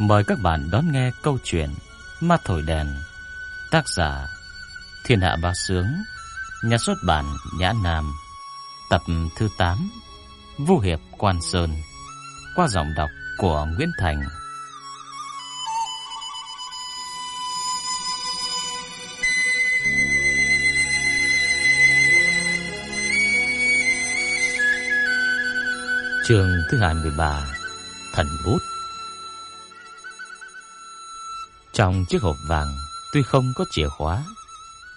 Mời các bạn đón nghe câu chuyện Ma Thổi Đèn, Tác giả Thiên Hạ Ba Sướng, Nhà xuất bản Nhã Nam, Tập thứ 8 Vũ Hiệp Quan Sơn, Qua giọng đọc của Nguyễn Thành. Trường thứ 23 Thần Bút. Trong chiếc hộp vàng tuy không có chìa khóa,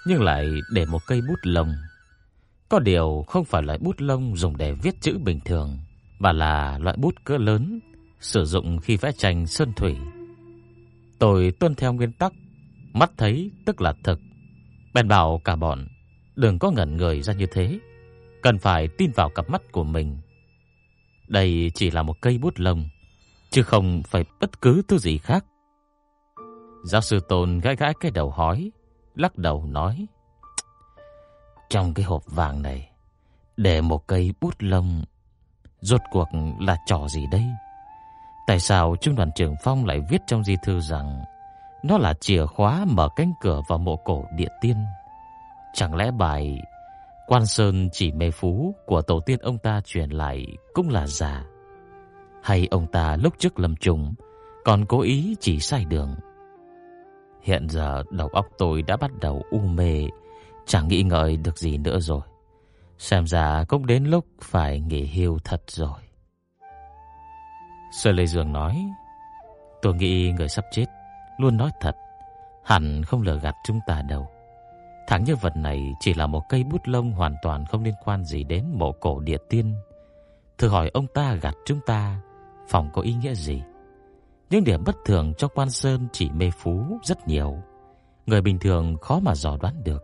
nhưng lại để một cây bút lông. Có điều không phải loại bút lông dùng để viết chữ bình thường, mà là loại bút cỡ lớn sử dụng khi vẽ tranh sơn thủy. Tôi tuân theo nguyên tắc mắt thấy tức là thực. Bèn bảo cả bọn đừng có ngẩn người ra như thế, cần phải tin vào cặp mắt của mình. Đây chỉ là một cây bút lông, chứ không phải bất cứ thứ gì khác. Giáo sư Tôn gãi gãi cái đầu hói, lắc đầu nói: "Trong cái hộp vàng này để một cây bút lông, rốt cuộc là trò gì đây? Tại sao trung đoàn trưởng Phong lại viết trong di thư rằng nó là chìa khóa mở cánh cửa vào mộ cổ địa tiên? Chẳng lẽ bài Quan Sơn chỉ mê phú của tổ tiên ông ta truyền lại cũng là giả? Hay ông ta lúc trước lâm trùng còn cố ý chỉ sai đường? Hiện giờ đầu óc tôi đã bắt đầu u mê, chẳng nghĩ ngợi được gì nữa rồi. Xem ra cũng đến lúc phải nghỉ hưu thật rồi. Sơ Lê Dương nói, tôi nghĩ người sắp chết luôn nói thật, hẳn không lừa gạt chúng ta đâu. Thằng nhân vật này chỉ là một cây bút lông hoàn toàn không liên quan gì đến mộ cổ địa tiên. Thử hỏi ông ta gạt chúng ta, phòng có ý nghĩa gì? Những điểm bất thường trong Quan Sơn chỉ mê phú rất nhiều, người bình thường khó mà dò đoán được.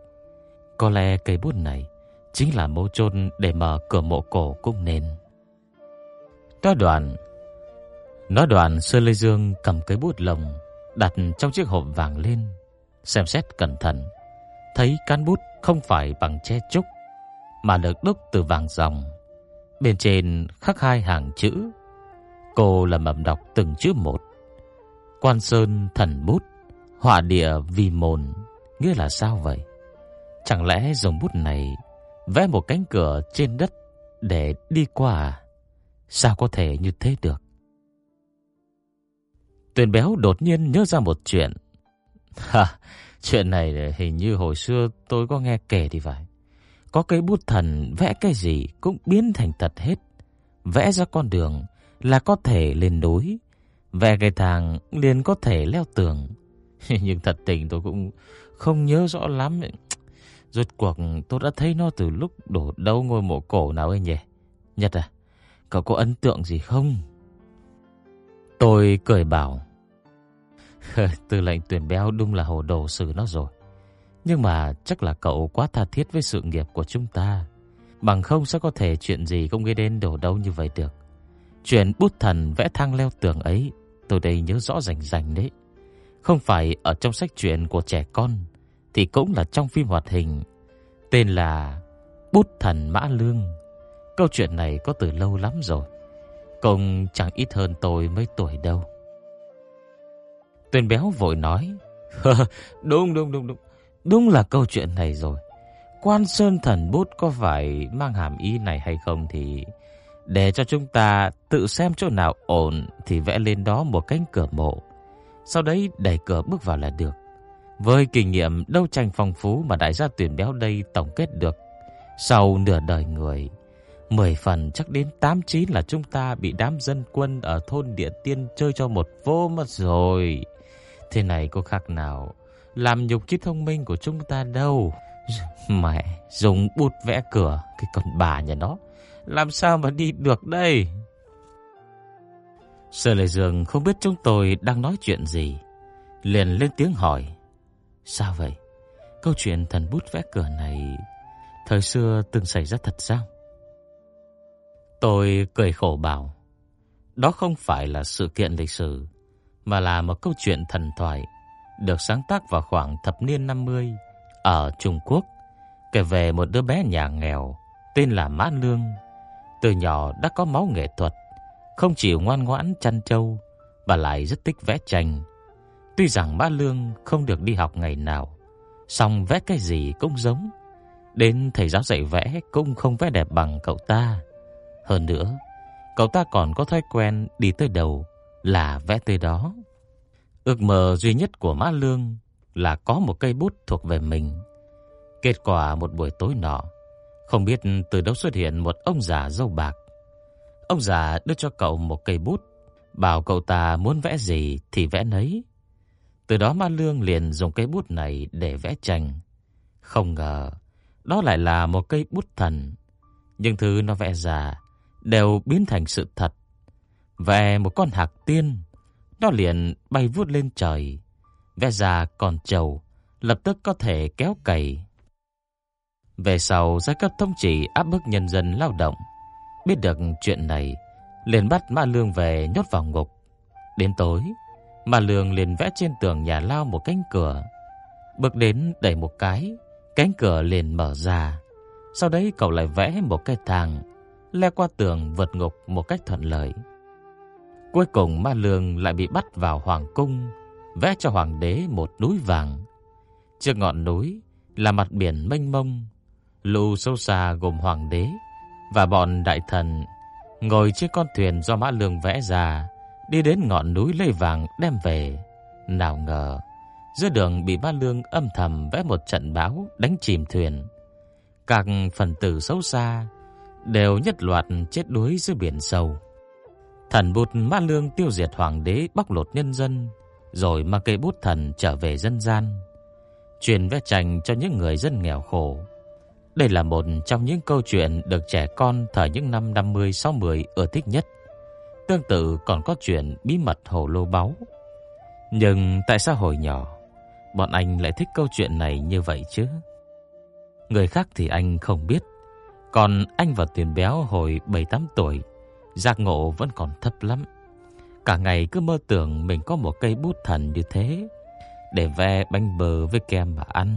Có lẽ cây bút này chính là mấu chốt để mở cửa mộ cổ cũng nên. Nói đoạn, nói đoạn Sơ Lê Dương cầm cây bút lồng đặt trong chiếc hộp vàng lên, xem xét cẩn thận, thấy cán bút không phải bằng tre trúc mà được đúc từ vàng ròng. Bên trên khắc hai hàng chữ. Cô lẩm bẩm đọc từng chữ một. Quan Sơn thần bút, họa địa vi môn, nghĩa là sao vậy? Chẳng lẽ dùng bút này vẽ một cánh cửa trên đất để đi qua à? Sao có thể như thế được? Tuyền béo đột nhiên nhớ ra một chuyện. Ha, chuyện này hình như hồi xưa tôi có nghe kể thì phải. Có cây bút thần vẽ cái gì cũng biến thành thật hết. Vẽ ra con đường là có thể lên núi, về cái thang liền có thể leo tường. Nhưng thật tình tôi cũng không nhớ rõ lắm. Rốt cuộc tôi đã thấy nó từ lúc đổ đâu ngôi mộ cổ nào ấy nhỉ? Nhật à, cậu có ấn tượng gì không? Tôi cười bảo. Tư lệnh tuyển béo đúng là hồ đồ xử nó rồi. Nhưng mà chắc là cậu quá tha thiết với sự nghiệp của chúng ta. Bằng không sẽ có thể chuyện gì không gây đến đổ đâu như vậy được. Chuyện bút thần vẽ thang leo tường ấy tôi đây nhớ rõ rành rành đấy. Không phải ở trong sách truyện của trẻ con thì cũng là trong phim hoạt hình tên là Bút thần Mã Lương. Câu chuyện này có từ lâu lắm rồi, cũng chẳng ít hơn tôi mấy tuổi đâu. Tuyền béo vội nói, "Đúng đúng đúng đúng, đúng là câu chuyện này rồi. Quan Sơn thần bút có phải mang hàm ý này hay không thì để cho chúng ta tự xem chỗ nào ổn thì vẽ lên đó một cánh cửa mộ. Sau đấy đẩy cửa bước vào là được. Với kinh nghiệm đấu tranh phong phú mà đại gia tuyển béo đây tổng kết được, sau nửa đời người, 10 phần chắc đến 8 9 là chúng ta bị đám dân quân ở thôn Địa Tiên chơi cho một vô mất rồi. Thế này có khác nào làm nhục trí thông minh của chúng ta đâu. Mẹ, dùng bút vẽ cửa cái con bà nhà nó làm sao mà đi được đây? Sở Lệ Dương không biết chúng tôi đang nói chuyện gì, liền lên tiếng hỏi. Sao vậy? Câu chuyện thần bút vẽ cửa này thời xưa từng xảy ra thật sao? Tôi cười khổ bảo, đó không phải là sự kiện lịch sử, mà là một câu chuyện thần thoại được sáng tác vào khoảng thập niên 50 ở Trung Quốc, kể về một đứa bé nhà nghèo tên là Mã Lương từ nhỏ đã có máu nghệ thuật, không chỉ ngoan ngoãn chăn trâu bà lại rất thích vẽ tranh. Tuy rằng Mã Lương không được đi học ngày nào, song vẽ cái gì cũng giống. Đến thầy giáo dạy vẽ cũng không vẽ đẹp bằng cậu ta. Hơn nữa, cậu ta còn có thói quen đi tới đầu là vẽ tới đó. Ước mơ duy nhất của Mã Lương là có một cây bút thuộc về mình. Kết quả một buổi tối nọ, không biết từ đâu xuất hiện một ông già râu bạc. Ông già đưa cho cậu một cây bút, bảo cậu ta muốn vẽ gì thì vẽ nấy. Từ đó Ma Lương liền dùng cây bút này để vẽ tranh. Không ngờ, đó lại là một cây bút thần. Nhưng thứ nó vẽ ra đều biến thành sự thật. Vẽ một con hạc tiên, nó liền bay vút lên trời. Vẽ ra con trâu, lập tức có thể kéo cày. Về sau, giai cấp thống trị áp bức nhân dân lao động. Biết được chuyện này, liền bắt Ma Lương về nhốt vào ngục. Đến tối, Ma Lương liền vẽ trên tường nhà lao một cánh cửa. Bước đến đẩy một cái, cánh cửa liền mở ra. Sau đấy cậu lại vẽ một cái thang, leo qua tường vượt ngục một cách thuận lợi. Cuối cùng Ma Lương lại bị bắt vào hoàng cung, vẽ cho hoàng đế một núi vàng. Trước ngọn núi là mặt biển mênh mông, lù sâu xa gồm hoàng đế và bọn đại thần ngồi trên con thuyền do Mã Lương vẽ ra, đi đến ngọn núi Lây vàng đem về. Nào ngờ, giữa đường bị Mã Lương âm thầm vẽ một trận báo đánh chìm thuyền. Các phần tử xấu xa đều nhất loạt chết đuối dưới biển sâu. Thần bút Mã Lương tiêu diệt hoàng đế bóc lột nhân dân, rồi mang cây bút thần trở về dân gian, truyền vẽ tranh cho những người dân nghèo khổ. Đây là một trong những câu chuyện được trẻ con thời những năm 50 60 ưa thích nhất. Tương tự còn có chuyện bí mật hồ lô báu. Nhưng tại sao hồi nhỏ bọn anh lại thích câu chuyện này như vậy chứ? Người khác thì anh không biết, còn anh và Tiền Béo hồi 7-8 tuổi, giác ngộ vẫn còn thấp lắm. Cả ngày cứ mơ tưởng mình có một cây bút thần như thế để ve bánh bờ với kem mà ăn.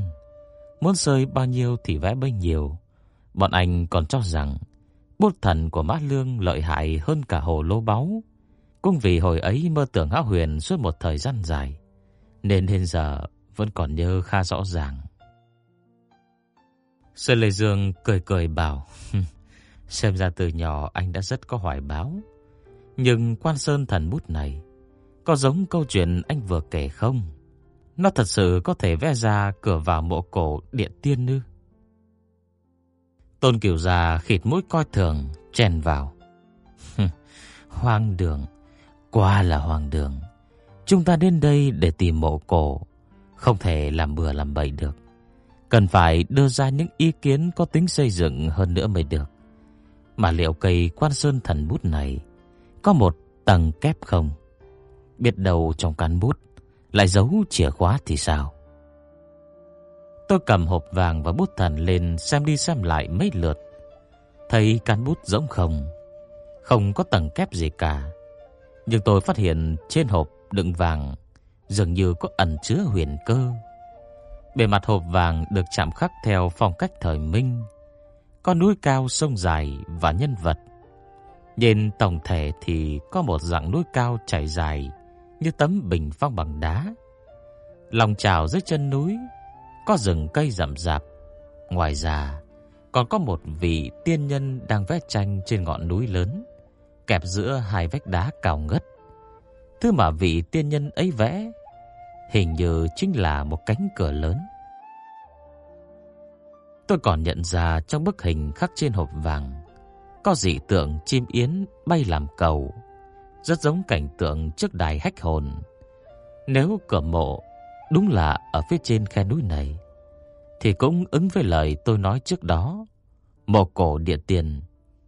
Muốn rơi bao nhiêu thì vẽ bấy nhiêu. Bọn anh còn cho rằng bút thần của Mã Lương lợi hại hơn cả hồ lô báu. Cũng vì hồi ấy mơ tưởng hão huyền suốt một thời gian dài, nên hiện giờ vẫn còn nhớ khá rõ ràng. Sơn Lê Dương cười cười bảo, xem ra từ nhỏ anh đã rất có hoài báo. Nhưng quan sơn thần bút này, có giống câu chuyện anh vừa kể không? Nó thật sự có thể vẽ ra cửa vào mộ cổ điện tiên ư? Tôn Kiều già khịt mũi coi thường, chèn vào. hoang đường, quá là hoang đường. Chúng ta đến đây để tìm mộ cổ, không thể làm bừa làm bậy được. Cần phải đưa ra những ý kiến có tính xây dựng hơn nữa mới được. Mà liệu cây quan sơn thần bút này có một tầng kép không? Biết đâu trong cán bút lại giấu chìa khóa thì sao? Tôi cầm hộp vàng và bút thần lên xem đi xem lại mấy lượt. Thấy cán bút rỗng không, không có tầng kép gì cả. Nhưng tôi phát hiện trên hộp đựng vàng dường như có ẩn chứa huyền cơ. Bề mặt hộp vàng được chạm khắc theo phong cách thời Minh, có núi cao sông dài và nhân vật. Nhìn tổng thể thì có một dạng núi cao chảy dài như tấm bình phong bằng đá. Lòng trào dưới chân núi có rừng cây rậm rạp. Ngoài ra, còn có một vị tiên nhân đang vẽ tranh trên ngọn núi lớn, kẹp giữa hai vách đá cao ngất. Thứ mà vị tiên nhân ấy vẽ hình như chính là một cánh cửa lớn. Tôi còn nhận ra trong bức hình khắc trên hộp vàng có dị tượng chim yến bay làm cầu, rất giống cảnh tượng trước đài hách hồn. Nếu cửa mộ đúng là ở phía trên khe núi này, thì cũng ứng với lời tôi nói trước đó. Mộ cổ địa tiền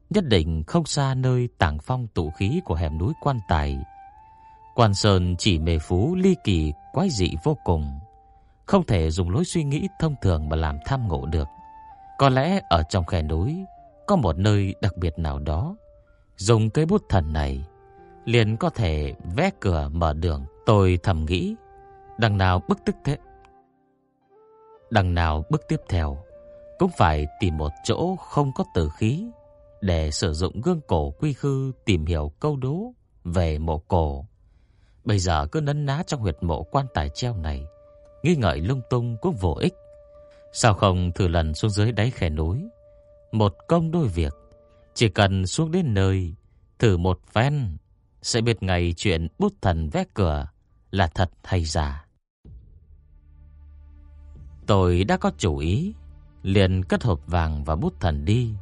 nhất định không xa nơi tàng phong tụ khí của hẻm núi quan tài. Quan Sơn chỉ mê phú ly kỳ quái dị vô cùng, không thể dùng lối suy nghĩ thông thường mà làm tham ngộ được. Có lẽ ở trong khe núi có một nơi đặc biệt nào đó, dùng cây bút thần này liền có thể vẽ cửa mở đường. Tôi thầm nghĩ, đằng nào bức tức thế, đằng nào bước tiếp theo cũng phải tìm một chỗ không có tử khí để sử dụng gương cổ quy khư tìm hiểu câu đố về mộ cổ. Bây giờ cứ nấn ná trong huyệt mộ quan tài treo này, nghi ngợi lung tung cũng vô ích. Sao không thử lần xuống dưới đáy khe núi, một công đôi việc, chỉ cần xuống đến nơi thử một phen sẽ biết ngày chuyện bút thần vẽ cửa là thật hay giả. Tôi đã có chủ ý, liền cất hộp vàng và bút thần đi,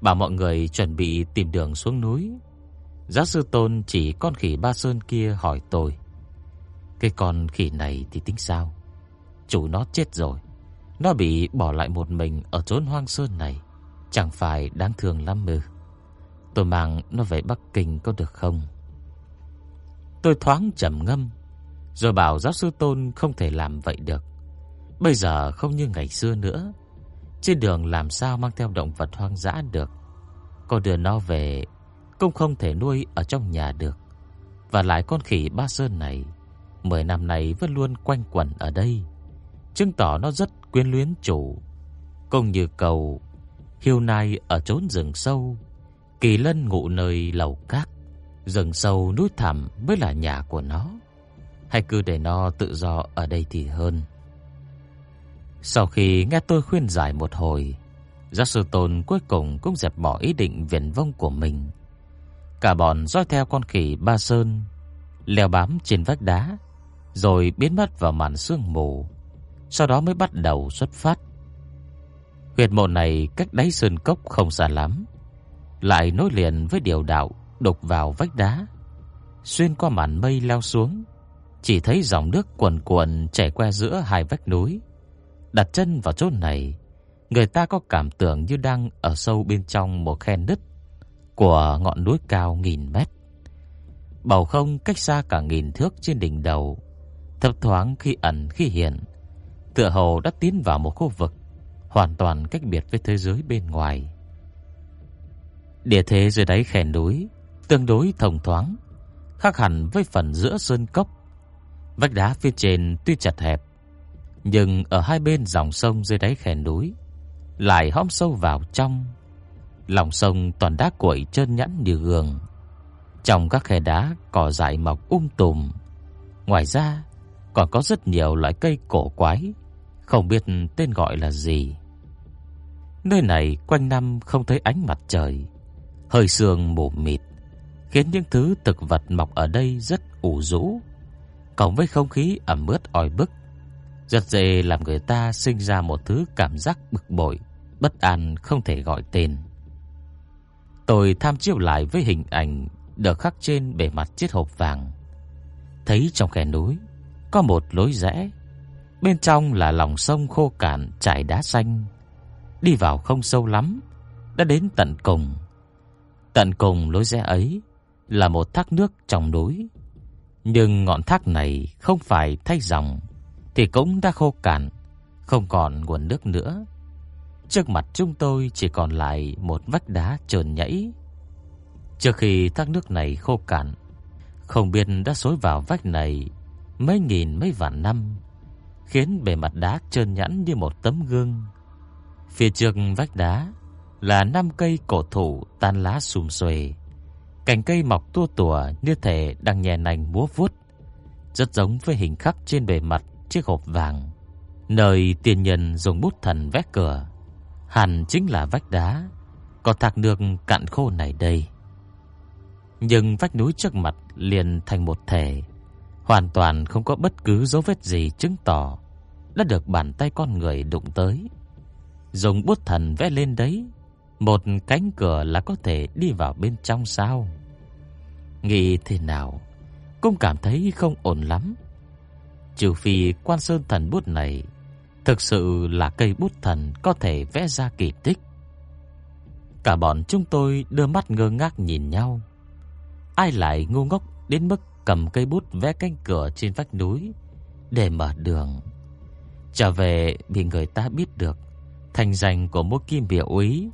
bảo mọi người chuẩn bị tìm đường xuống núi. Giáo sư Tôn chỉ con khỉ Ba Sơn kia hỏi tôi: "Cái con khỉ này thì tính sao? Chủ nó chết rồi, nó bị bỏ lại một mình ở chốn hoang sơn này, chẳng phải đáng thương lắm ư? Tôi mang nó về Bắc Kinh có được không?" Tôi thoáng trầm ngâm, rồi bảo giáo sư Tôn không thể làm vậy được. Bây giờ không như ngày xưa nữa. Trên đường làm sao mang theo động vật hoang dã được. Có đưa nó về cũng không thể nuôi ở trong nhà được. Và lại con khỉ Ba Sơn này, mười năm nay vẫn luôn quanh quẩn ở đây, chứng tỏ nó rất quyến luyến chủ. Cũng như cầu hiêu nai ở chốn rừng sâu, kỳ lân ngụ nơi lầu cát, rừng sâu núi thẳm mới là nhà của nó. Hay cứ để nó tự do ở đây thì hơn. Sau khi nghe tôi khuyên giải một hồi, Giác sư Tôn cuối cùng cũng dẹp bỏ ý định viển vông của mình. Cả bọn dõi theo con khỉ Ba Sơn, leo bám trên vách đá, rồi biến mất vào màn sương mù, sau đó mới bắt đầu xuất phát. Huyệt mộ này cách đáy sơn cốc không xa lắm, lại nối liền với điều đạo đục vào vách đá, xuyên qua màn mây leo xuống, chỉ thấy dòng nước cuồn cuộn chảy qua giữa hai vách núi. Đặt chân vào chỗ này, người ta có cảm tưởng như đang ở sâu bên trong một khe nứt của ngọn núi cao nghìn mét. Bầu không cách xa cả nghìn thước trên đỉnh đầu, thấp thoáng khi ẩn khi hiện, tựa hồ đã tiến vào một khu vực hoàn toàn cách biệt với thế giới bên ngoài. Địa thế dưới đáy khe núi tương đối thông thoáng, khác hẳn với phần giữa sơn cốc. Vách đá phía trên tuy chặt hẹp, nhưng ở hai bên dòng sông dưới đáy khe núi lại hõm sâu vào trong. Lòng sông toàn đá cuội trơn nhẵn như gương. Trong các khe đá cỏ dại mọc um tùm. Ngoài ra, còn có rất nhiều loại cây cổ quái, không biết tên gọi là gì. Nơi này quanh năm không thấy ánh mặt trời, hơi sương mù mịt, khiến những thứ thực vật mọc ở đây rất ủ rũ, cộng với không khí ẩm ướt oi bức, rất dễ làm người ta sinh ra một thứ cảm giác bực bội, bất an không thể gọi tên. Tôi tham chiếu lại với hình ảnh được khắc trên bề mặt chiếc hộp vàng. Thấy trong khe núi có một lối rẽ, bên trong là lòng sông khô cạn trải đá xanh. Đi vào không sâu lắm, đã đến tận cùng. Tận cùng lối rẽ ấy là một thác nước trong núi, nhưng ngọn thác này không phải thay dòng thì cũng đã khô cạn, không còn nguồn nước nữa. Trước mặt chúng tôi chỉ còn lại một vách đá trơn nhẵy. Trước khi thác nước này khô cạn, không biết đã xối vào vách này mấy nghìn mấy vạn năm, khiến bề mặt đá trơn nhẵn như một tấm gương. Phía trước vách đá là năm cây cổ thụ tan lá sum xuê, cành cây mọc tua tủa như thể đang nhẹ nành múa vuốt, rất giống với hình khắc trên bề mặt chiếc hộp vàng, nơi tiên nhân dùng bút thần vẽ cửa, hẳn chính là vách đá có thác nước cạn khô này đây. Nhưng vách núi trước mặt liền thành một thể, hoàn toàn không có bất cứ dấu vết gì chứng tỏ đã được bàn tay con người đụng tới. Dùng bút thần vẽ lên đấy, một cánh cửa là có thể đi vào bên trong sao? Nghĩ thế nào, cũng cảm thấy không ổn lắm. Trừ phi quan sơn thần bút này thực sự là cây bút thần có thể vẽ ra kỳ tích. Cả bọn chúng tôi đưa mắt ngơ ngác nhìn nhau. Ai lại ngu ngốc đến mức cầm cây bút vẽ cánh cửa trên vách núi để mở đường. Trở về bị người ta biết được, thành danh của một kim biểu úy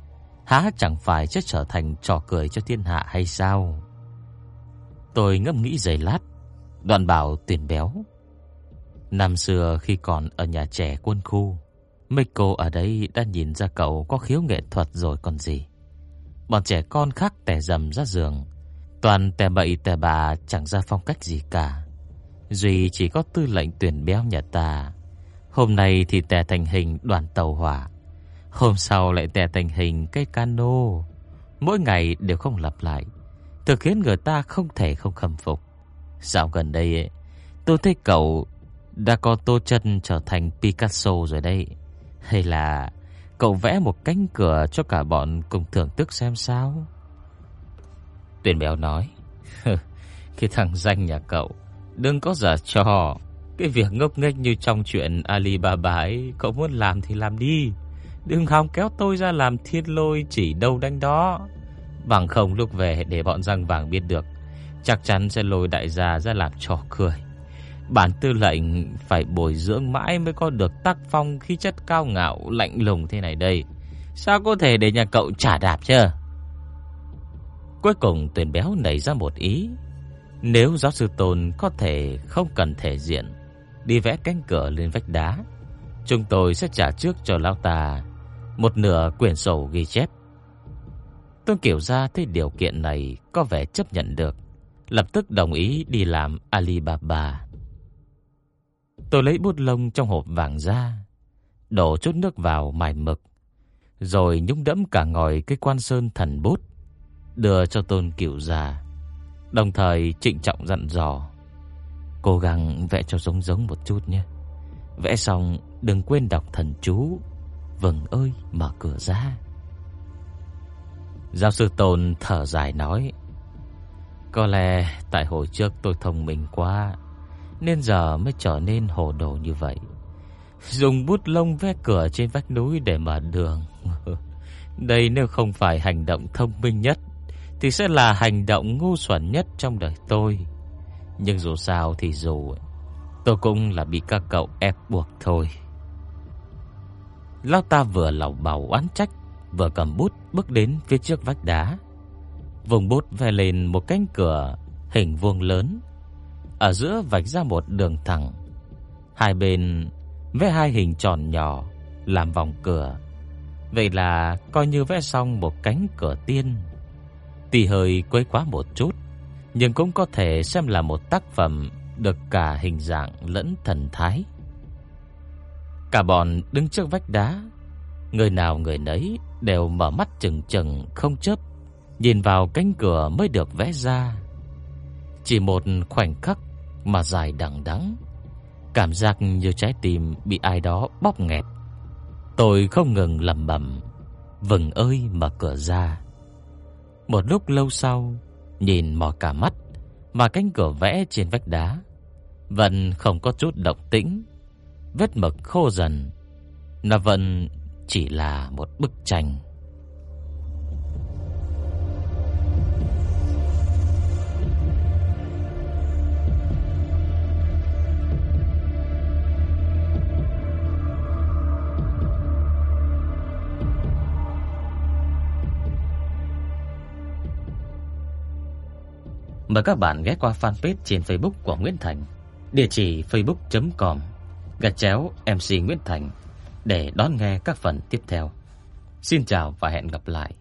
há chẳng phải sẽ trở thành trò cười cho thiên hạ hay sao? Tôi ngẫm nghĩ giây lát, đoạn bảo tuyển béo. Năm xưa khi còn ở nhà trẻ quân khu, mấy cô ở đây đã nhìn ra cậu có khiếu nghệ thuật rồi còn gì. Bọn trẻ con khác tè dầm ra giường, toàn tè bậy tè bà chẳng ra phong cách gì cả. Duy chỉ có tư lệnh tuyển béo nhà ta Hôm nay thì tè thành hình đoàn tàu hỏa Hôm sau lại tè thành hình cây cano. Mỗi ngày đều không lặp lại Thực khiến người ta không thể không khâm phục. Dạo gần đây ấy, Tôi thấy cậu Đã có tô chân trở thành Picasso rồi đây Hay là Cậu vẽ một cánh cửa cho cả bọn cùng thưởng thức xem sao? Tuyền béo nói Cái thằng danh nhà cậu Đừng có giả trò. Cái việc ngốc nghếch như trong chuyện Alibaba ấy Cậu muốn làm thì làm đi. Đừng hòng kéo tôi ra làm thiên lôi Chỉ đâu đánh đó Bằng không lúc về để bọn răng vàng biết được Chắc chắn sẽ lôi đại gia ra làm trò cười Bản tư lệnh phải bồi dưỡng mãi mới có được tác phong khí chất cao ngạo lạnh lùng thế này đây. Sao có thể để nhà cậu trả đạp chứ? Cuối cùng tuyển béo nảy ra một ý. Nếu giáo sư Tôn có thể không cần thể diện, đi vẽ cánh cửa lên vách đá, chúng tôi sẽ trả trước cho lão ta một nửa quyển sổ ghi chép. Tôn Kiểu gia thấy điều kiện này có vẻ chấp nhận được, lập tức đồng ý đi làm Alibaba. Tôi lấy bút lông trong hộp vàng ra, đổ chút nước vào mài mực, rồi nhúng đẫm cả ngòi cái quan sơn thần bút, đưa cho Tôn Kiều gia, đồng thời trịnh trọng dặn dò: "Cố gắng vẽ cho giống giống một chút nhé. Vẽ xong đừng quên đọc thần chú, vầng ơi, mở cửa ra." Giáo sư Tôn thở dài nói: "Có lẽ tại hồi trước tôi thông minh quá." nên giờ mới trở nên hồ đồ như vậy. Dùng bút lông vẽ cửa trên vách núi để mở đường. Đây nếu không phải hành động thông minh nhất, thì sẽ là hành động ngu xuẩn nhất trong đời tôi. Nhưng dù sao thì dù, tôi cũng là bị các cậu ép buộc thôi. Lão ta vừa lảo bảo oán trách, vừa cầm bút bước đến phía trước vách đá. Vùng bút vẽ lên một cánh cửa hình vuông lớn ở giữa vạch ra một đường thẳng. Hai bên vẽ hai hình tròn nhỏ làm vòng cửa. Vậy là coi như vẽ xong một cánh cửa tiên. Tì hơi quấy quá một chút, nhưng cũng có thể xem là một tác phẩm được cả hình dạng lẫn thần thái. Cả bọn đứng trước vách đá, người nào người nấy đều mở mắt chừng chừng không chớp, nhìn vào cánh cửa mới được vẽ ra. Chỉ một khoảnh khắc mà dài đằng đẵng, cảm giác như trái tim bị ai đó bóp nghẹt. Tôi không ngừng lẩm bẩm, "Vừng ơi, mở cửa ra." Một lúc lâu sau, nhìn mò cả mắt mà cánh cửa vẽ trên vách đá vẫn không có chút động tĩnh, vết mực khô dần, nó vẫn chỉ là một bức tranh. Mời các bạn ghé qua fanpage trên Facebook của Nguyễn Thành, địa chỉ facebook.com gạch chéo MC Nguyễn Thành để đón nghe các phần tiếp theo. Xin chào và hẹn gặp lại.